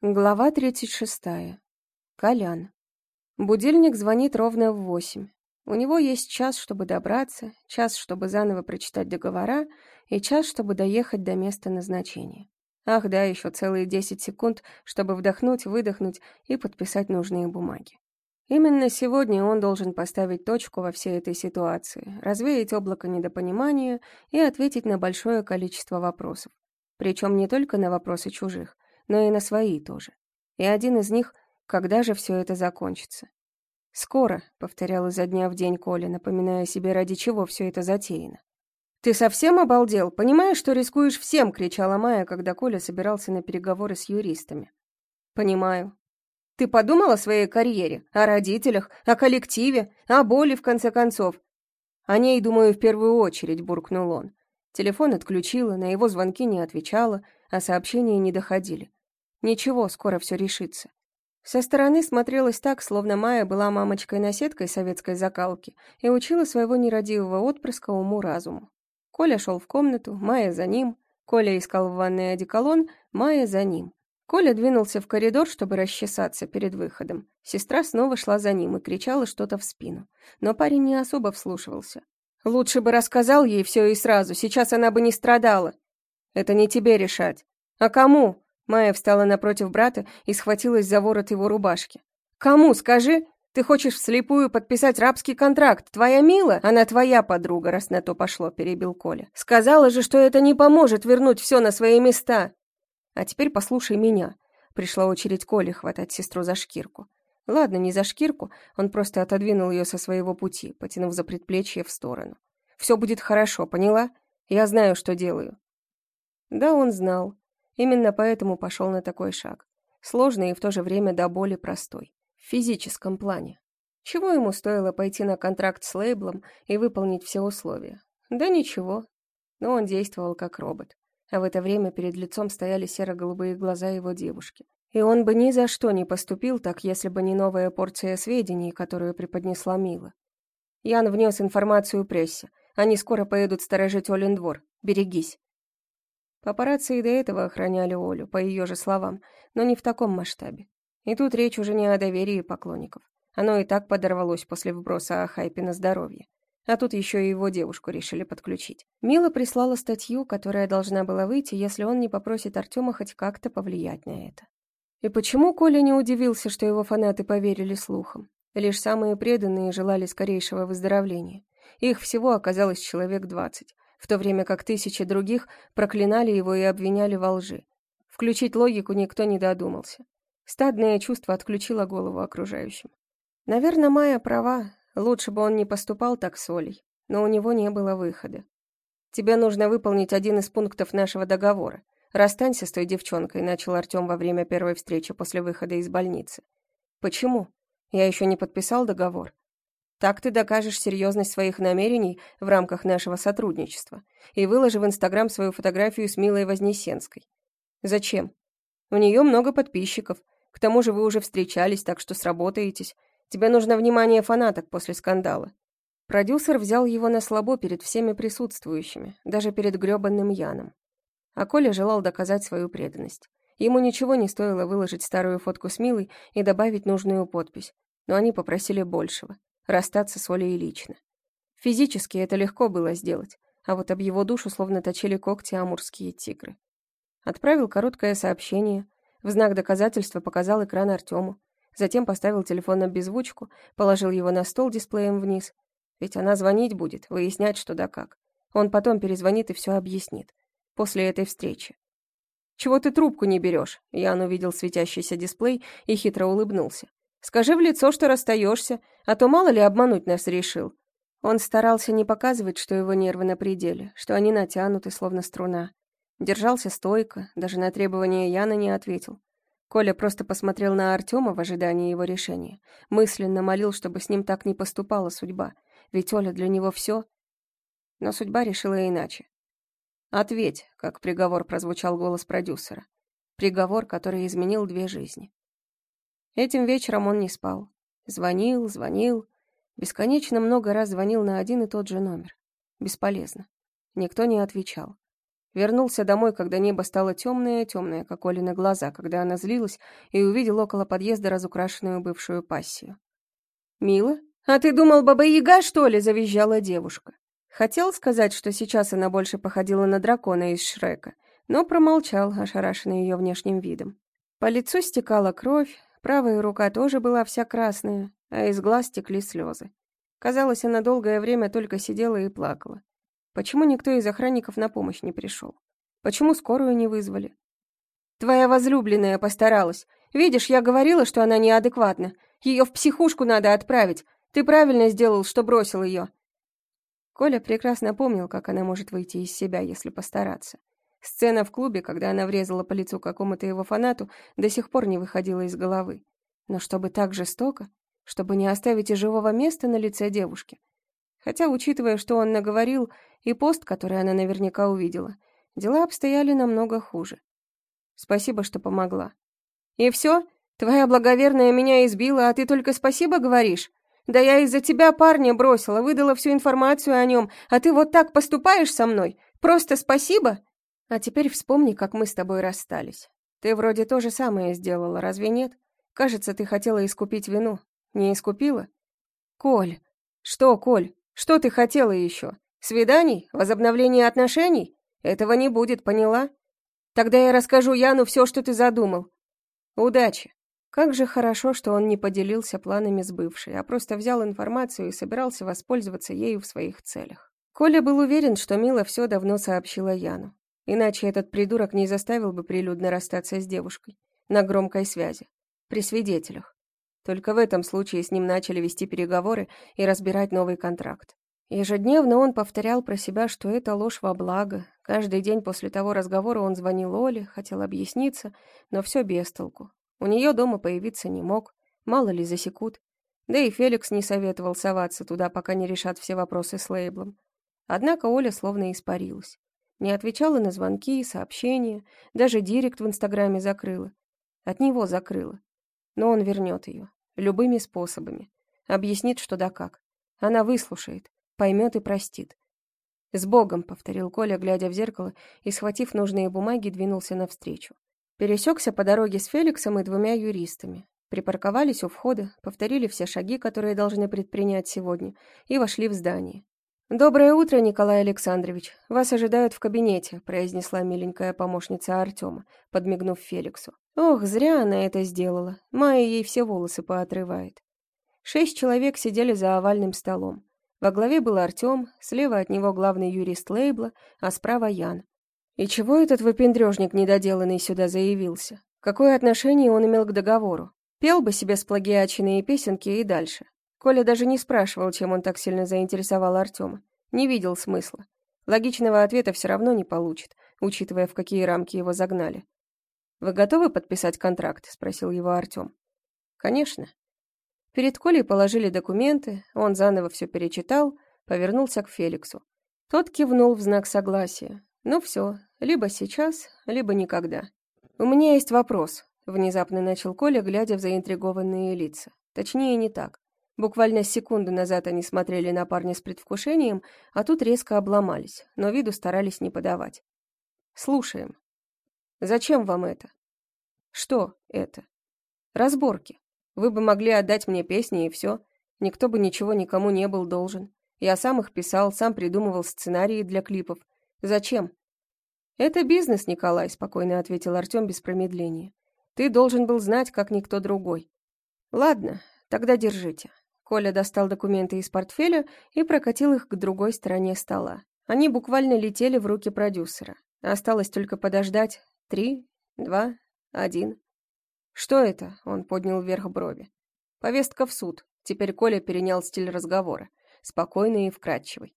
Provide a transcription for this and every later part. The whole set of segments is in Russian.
Глава 36. Колян. Будильник звонит ровно в восемь. У него есть час, чтобы добраться, час, чтобы заново прочитать договора, и час, чтобы доехать до места назначения. Ах да, еще целые 10 секунд, чтобы вдохнуть, выдохнуть и подписать нужные бумаги. Именно сегодня он должен поставить точку во всей этой ситуации, развеять облако недопонимания и ответить на большое количество вопросов. Причем не только на вопросы чужих, но и на свои тоже. И один из них — когда же все это закончится? «Скоро», — повторял изо дня в день Коля, напоминая себе, ради чего все это затеяно. «Ты совсем обалдел? Понимаешь, что рискуешь всем?» — кричала Майя, когда Коля собирался на переговоры с юристами. «Понимаю. Ты подумал о своей карьере, о родителях, о коллективе, о боли, в конце концов?» «О ней, думаю, в первую очередь», — буркнул он. Телефон отключила, на его звонки не отвечала, а сообщения не доходили. Ничего, скоро все решится. Со стороны смотрелось так, словно Майя была мамочкой-наседкой советской закалки и учила своего нерадивого отпрыска уму-разуму. Коля шел в комнату, Майя за ним. Коля искал в ванной одеколон, Майя за ним. Коля двинулся в коридор, чтобы расчесаться перед выходом. Сестра снова шла за ним и кричала что-то в спину. Но парень не особо вслушивался. «Лучше бы рассказал ей все и сразу, сейчас она бы не страдала». «Это не тебе решать». «А кому?» Майя встала напротив брата и схватилась за ворот его рубашки. «Кому, скажи? Ты хочешь вслепую подписать рабский контракт? Твоя Мила? Она твоя подруга, раз на то пошло», — перебил Коля. «Сказала же, что это не поможет вернуть все на свои места». «А теперь послушай меня». Пришла очередь Коли хватать сестру за шкирку. Ладно, не за шкирку, он просто отодвинул ее со своего пути, потянув за предплечье в сторону. «Все будет хорошо, поняла? Я знаю, что делаю». Да, он знал. Именно поэтому пошел на такой шаг. Сложный и в то же время до боли простой. В физическом плане. Чего ему стоило пойти на контракт с лейблом и выполнить все условия? Да ничего. Но он действовал как робот. А в это время перед лицом стояли серо-голубые глаза его девушки. И он бы ни за что не поступил так, если бы не новая порция сведений, которую преподнесла Мила. Ян внес информацию прессе. Они скоро поедут сторожить Олен двор. Берегись. Папарацци и до этого охраняли Олю, по ее же словам, но не в таком масштабе. И тут речь уже не о доверии поклонников. Оно и так подорвалось после вброса о хайпе на здоровье. А тут еще и его девушку решили подключить. Мила прислала статью, которая должна была выйти, если он не попросит Артема хоть как-то повлиять на это. И почему Коля не удивился, что его фанаты поверили слухам? Лишь самые преданные желали скорейшего выздоровления. Их всего оказалось человек двадцать в то время как тысячи других проклинали его и обвиняли во лжи. Включить логику никто не додумался. Стадное чувство отключило голову окружающим. Наверное, Майя права, лучше бы он не поступал так с Олей, но у него не было выхода. «Тебе нужно выполнить один из пунктов нашего договора. Расстанься с той девчонкой», — начал Артем во время первой встречи после выхода из больницы. «Почему? Я еще не подписал договор. Так ты докажешь серьезность своих намерений в рамках нашего сотрудничества и выложи в Инстаграм свою фотографию с Милой Вознесенской. Зачем? У нее много подписчиков. К тому же вы уже встречались, так что сработаетесь. Тебе нужно внимание фанаток после скандала. Продюсер взял его на слабо перед всеми присутствующими, даже перед грёбаным Яном. А Коля желал доказать свою преданность. Ему ничего не стоило выложить старую фотку с Милой и добавить нужную подпись, но они попросили большего расстаться с Олей лично. Физически это легко было сделать, а вот об его душу словно точили когти амурские тигры. Отправил короткое сообщение, в знак доказательства показал экран Артему, затем поставил телефон на беззвучку, положил его на стол дисплеем вниз. Ведь она звонить будет, выяснять, что да как. Он потом перезвонит и все объяснит. После этой встречи. «Чего ты трубку не берешь?» Ян увидел светящийся дисплей и хитро улыбнулся. Скажи в лицо, что расстаешься, а то мало ли обмануть нас решил». Он старался не показывать, что его нервы на пределе, что они натянуты, словно струна. Держался стойко, даже на требования Яна не ответил. Коля просто посмотрел на Артема в ожидании его решения. Мысленно молил, чтобы с ним так не поступала судьба, ведь Оля для него все. Но судьба решила иначе. «Ответь», — как приговор прозвучал голос продюсера. Приговор, который изменил две жизни. Этим вечером он не спал. Звонил, звонил. Бесконечно много раз звонил на один и тот же номер. Бесполезно. Никто не отвечал. Вернулся домой, когда небо стало темное-темное, как Олины глаза, когда она злилась, и увидел около подъезда разукрашенную бывшую пассию. «Мила? А ты думал, Баба-Яга, что ли?» — завизжала девушка. Хотел сказать, что сейчас она больше походила на дракона из Шрека, но промолчал, ошарашенный ее внешним видом. По лицу стекала кровь, правая рука тоже была вся красная, а из глаз текли слезы. Казалось, она долгое время только сидела и плакала. Почему никто из охранников на помощь не пришел? Почему скорую не вызвали? Твоя возлюбленная постаралась. Видишь, я говорила, что она неадекватна. Ее в психушку надо отправить. Ты правильно сделал, что бросил ее. Коля прекрасно помнил, как она может выйти из себя, если постараться. Сцена в клубе, когда она врезала по лицу какому-то его фанату, до сих пор не выходила из головы. Но чтобы так жестоко, чтобы не оставить и живого места на лице девушки. Хотя, учитывая, что он наговорил, и пост, который она наверняка увидела, дела обстояли намного хуже. Спасибо, что помогла. И все? Твоя благоверная меня избила, а ты только спасибо говоришь? Да я из-за тебя парня бросила, выдала всю информацию о нем, а ты вот так поступаешь со мной? Просто спасибо? А теперь вспомни, как мы с тобой расстались. Ты вроде то же самое сделала, разве нет? Кажется, ты хотела искупить вину. Не искупила? Коль. Что, Коль? Что ты хотела еще? Свиданий? Возобновление отношений? Этого не будет, поняла? Тогда я расскажу Яну все, что ты задумал. Удачи. Как же хорошо, что он не поделился планами с бывшей, а просто взял информацию и собирался воспользоваться ею в своих целях. Коля был уверен, что Мила все давно сообщила Яну. Иначе этот придурок не заставил бы прилюдно расстаться с девушкой. На громкой связи. При свидетелях. Только в этом случае с ним начали вести переговоры и разбирать новый контракт. Ежедневно он повторял про себя, что это ложь во благо. Каждый день после того разговора он звонил Оле, хотел объясниться, но все без толку. У нее дома появиться не мог, мало ли засекут. Да и Феликс не советовал соваться туда, пока не решат все вопросы с лейблом. Однако Оля словно испарилась. Не отвечала на звонки и сообщения, даже директ в Инстаграме закрыла. От него закрыла. Но он вернет ее. Любыми способами. Объяснит, что да как. Она выслушает, поймет и простит. «С Богом», — повторил Коля, глядя в зеркало, и, схватив нужные бумаги, двинулся навстречу. Пересекся по дороге с Феликсом и двумя юристами. Припарковались у входа, повторили все шаги, которые должны предпринять сегодня, и вошли в здание. «Доброе утро, Николай Александрович. Вас ожидают в кабинете», — произнесла миленькая помощница Артема, подмигнув Феликсу. Ох, зря она это сделала. Майя ей все волосы поотрывает. Шесть человек сидели за овальным столом. Во главе был Артем, слева от него главный юрист лейбла, а справа Ян. И чего этот выпендрежник недоделанный сюда заявился? Какое отношение он имел к договору? Пел бы себе сплагиаченные песенки и дальше. Коля даже не спрашивал, чем он так сильно заинтересовал Артема. Не видел смысла. Логичного ответа все равно не получит, учитывая, в какие рамки его загнали. «Вы готовы подписать контракт?» — спросил его Артем. «Конечно». Перед Колей положили документы, он заново все перечитал, повернулся к Феликсу. Тот кивнул в знак согласия. «Ну все, либо сейчас, либо никогда». «У меня есть вопрос», — внезапно начал Коля, глядя в заинтригованные лица. Точнее, не так. Буквально секунду назад они смотрели на парня с предвкушением, а тут резко обломались, но виду старались не подавать. «Слушаем. Зачем вам это?» «Что это?» «Разборки. Вы бы могли отдать мне песни, и все. Никто бы ничего никому не был должен. Я сам их писал, сам придумывал сценарии для клипов. Зачем?» «Это бизнес, Николай», — спокойно ответил Артем без промедления. «Ты должен был знать, как никто другой». «Ладно, тогда держите. Коля достал документы из портфеля и прокатил их к другой стороне стола. Они буквально летели в руки продюсера. Осталось только подождать. Три, два, один. «Что это?» — он поднял вверх брови. «Повестка в суд». Теперь Коля перенял стиль разговора. Спокойный и вкрадчивый.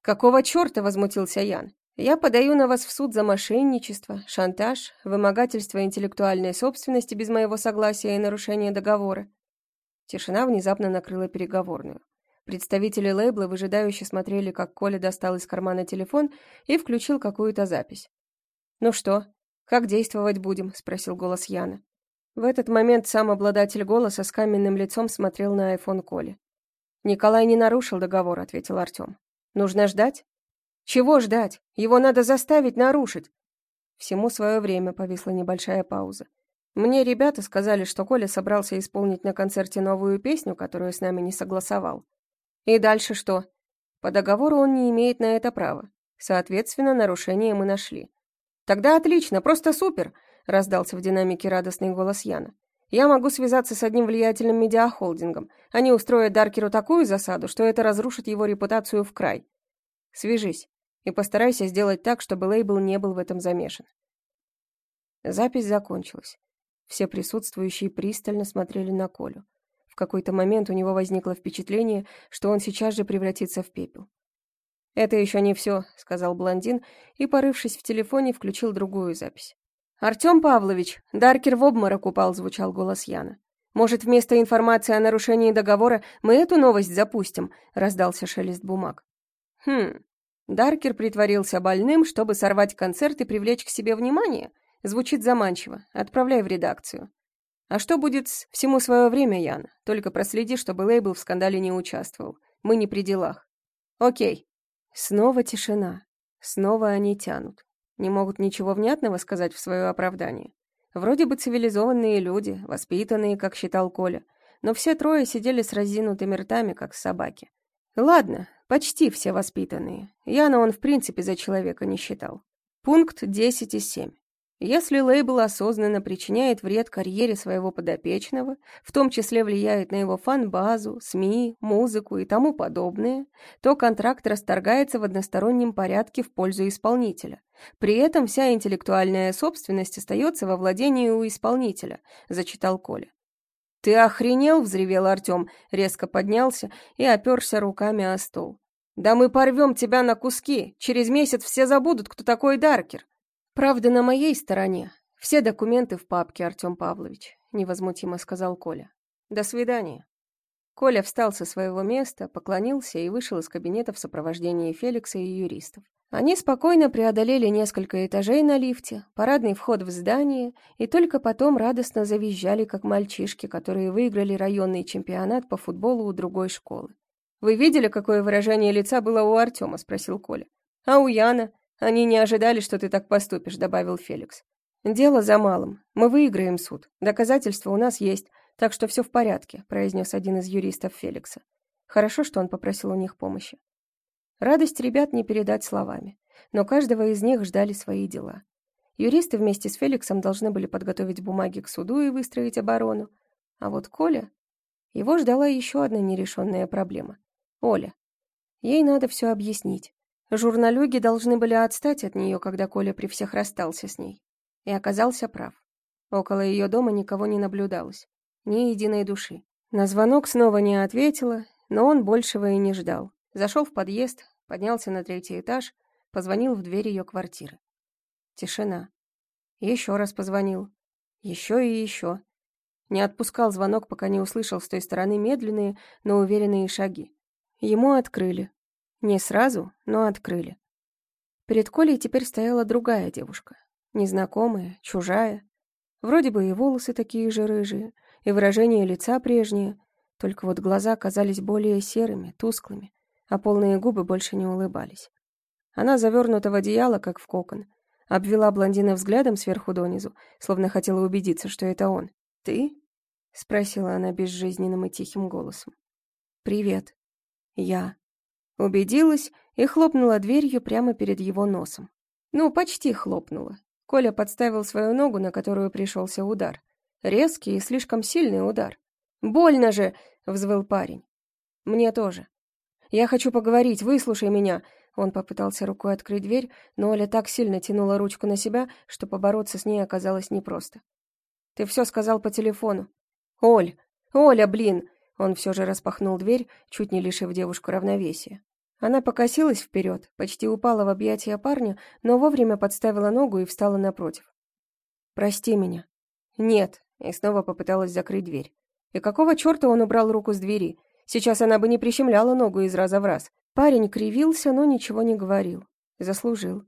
«Какого черта?» — возмутился Ян. «Я подаю на вас в суд за мошенничество, шантаж, вымогательство интеллектуальной собственности без моего согласия и нарушение договора. Тишина внезапно накрыла переговорную. Представители лейбла выжидающе смотрели, как Коля достал из кармана телефон и включил какую-то запись. «Ну что, как действовать будем?» — спросил голос Яна. В этот момент сам обладатель голоса с каменным лицом смотрел на айфон Коли. «Николай не нарушил договор», — ответил Артем. «Нужно ждать?» Чего ждать? Его надо заставить нарушить. Всему свое время повисла небольшая пауза. Мне ребята сказали, что Коля собрался исполнить на концерте новую песню, которую с нами не согласовал. И дальше что? По договору он не имеет на это права. Соответственно, нарушение мы нашли. Тогда отлично, просто супер, раздался в динамике радостный голос Яна. Я могу связаться с одним влиятельным медиахолдингом. Они устроят Даркеру такую засаду, что это разрушит его репутацию в край. Свяжись и постарайся сделать так, чтобы лейбл не был в этом замешан. Запись закончилась. Все присутствующие пристально смотрели на Колю. В какой-то момент у него возникло впечатление, что он сейчас же превратится в пепел. «Это еще не все», — сказал блондин и, порывшись в телефоне, включил другую запись. «Артем Павлович, Даркер в обморок упал», — звучал голос Яна. «Может, вместо информации о нарушении договора мы эту новость запустим?» — раздался шелест бумаг. «Хм...» Даркер притворился больным, чтобы сорвать концерт и привлечь к себе внимание — Звучит заманчиво. Отправляй в редакцию. А что будет с «Всему свое время», Ян? Только проследи, чтобы лейбл в скандале не участвовал. Мы не при делах. Окей. Снова тишина. Снова они тянут. Не могут ничего внятного сказать в свое оправдание. Вроде бы цивилизованные люди, воспитанные, как считал Коля, но все трое сидели с разинутыми ртами, как собаки. Ладно, почти все воспитанные. Яна он в принципе за человека не считал. Пункт 10 из 7. Если лейбл осознанно причиняет вред карьере своего подопечного, в том числе влияет на его фан-базу, СМИ, музыку и тому подобное, то контракт расторгается в одностороннем порядке в пользу исполнителя. При этом вся интеллектуальная собственность остается во владении у исполнителя, зачитал Коля. «Ты охренел?» — взревел Артем, резко поднялся и оперся руками о стол. «Да мы порвем тебя на куски! Через месяц все забудут, кто такой Даркер!» «Правда, на моей стороне. Все документы в папке, Артем Павлович», — невозмутимо сказал Коля. «До свидания». Коля встал со своего места, поклонился и вышел из кабинета в сопровождении Феликса и юристов. Они спокойно преодолели несколько этажей на лифте, парадный вход в здание, и только потом радостно завизжали, как мальчишки, которые выиграли районный чемпионат по футболу у другой школы. «Вы видели, какое выражение лица было у Артема?» — спросил Коля. «А у Яна? «Они не ожидали, что ты так поступишь», — добавил Феликс. «Дело за малым. Мы выиграем суд. Доказательства у нас есть, так что все в порядке», — произнес один из юристов Феликса. Хорошо, что он попросил у них помощи. Радость ребят не передать словами, но каждого из них ждали свои дела. Юристы вместе с Феликсом должны были подготовить бумаги к суду и выстроить оборону. А вот Коля... Его ждала еще одна нерешенная проблема. Оля. Ей надо все объяснить. Журналюги должны были отстать от нее, когда Коля при всех расстался с ней. И оказался прав. Около ее дома никого не наблюдалось. Ни единой души. На звонок снова не ответила, но он большего и не ждал. Зашел в подъезд, поднялся на третий этаж, позвонил в дверь ее квартиры. Тишина. Еще раз позвонил. Еще и еще. Не отпускал звонок, пока не услышал с той стороны медленные, но уверенные шаги. Ему открыли. Не сразу, но открыли. Перед Колей теперь стояла другая девушка. Незнакомая, чужая. Вроде бы и волосы такие же рыжие, и выражение лица прежнее, только вот глаза казались более серыми, тусклыми, а полные губы больше не улыбались. Она завернута в одеяло, как в кокон, обвела блондина взглядом сверху донизу, словно хотела убедиться, что это он. «Ты?» — спросила она безжизненным и тихим голосом. «Привет. Я». Убедилась и хлопнула дверью прямо перед его носом. Ну, почти хлопнула. Коля подставил свою ногу, на которую пришелся удар. Резкий и слишком сильный удар. «Больно же!» — взвыл парень. «Мне тоже. Я хочу поговорить, выслушай меня!» Он попытался рукой открыть дверь, но Оля так сильно тянула ручку на себя, что побороться с ней оказалось непросто. «Ты все сказал по телефону». «Оль! Оля, блин!» Он все же распахнул дверь, чуть не лишив девушку равновесия. Она покосилась вперед, почти упала в объятия парня, но вовремя подставила ногу и встала напротив. «Прости меня». «Нет», и снова попыталась закрыть дверь. И какого черта он убрал руку с двери? Сейчас она бы не прищемляла ногу из раза в раз. Парень кривился, но ничего не говорил. Заслужил.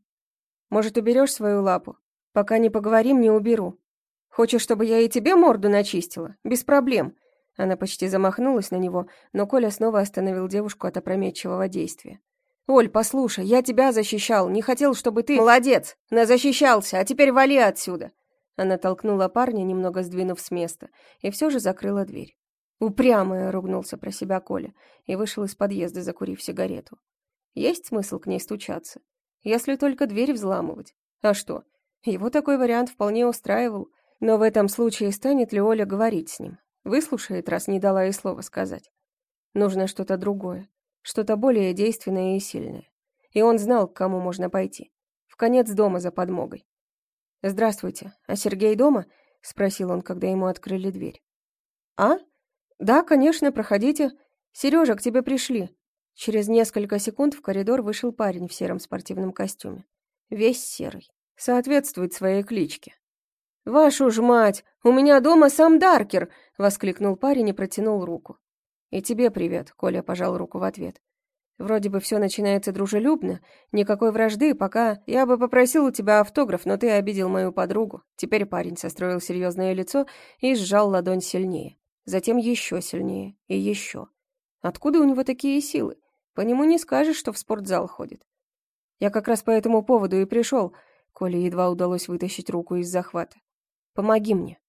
«Может, уберешь свою лапу? Пока не поговорим, не уберу. Хочешь, чтобы я и тебе морду начистила? Без проблем. Она почти замахнулась на него, но Коля снова остановил девушку от опрометчивого действия. «Оль, послушай, я тебя защищал, не хотел, чтобы ты...» «Молодец! Назащищался, а теперь вали отсюда!» Она толкнула парня, немного сдвинув с места, и все же закрыла дверь. «Упрямая!» — ругнулся про себя Коля и вышел из подъезда, закурив сигарету. «Есть смысл к ней стучаться? Если только дверь взламывать. А что? Его такой вариант вполне устраивал. Но в этом случае станет ли Оля говорить с ним? Выслушает, раз не дала ей слова сказать. Нужно что-то другое что-то более действенное и сильное. И он знал, к кому можно пойти. В конец дома за подмогой. «Здравствуйте, а Сергей дома?» — спросил он, когда ему открыли дверь. «А? Да, конечно, проходите. Сережа, к тебе пришли». Через несколько секунд в коридор вышел парень в сером спортивном костюме. Весь серый. Соответствует своей кличке. «Вашу ж мать! У меня дома сам Даркер!» — воскликнул парень и протянул руку. «И тебе привет», — Коля пожал руку в ответ. «Вроде бы все начинается дружелюбно, никакой вражды, пока я бы попросил у тебя автограф, но ты обидел мою подругу». Теперь парень состроил серьезное лицо и сжал ладонь сильнее. Затем еще сильнее и еще. Откуда у него такие силы? По нему не скажешь, что в спортзал ходит. Я как раз по этому поводу и пришел. Коле едва удалось вытащить руку из захвата. «Помоги мне».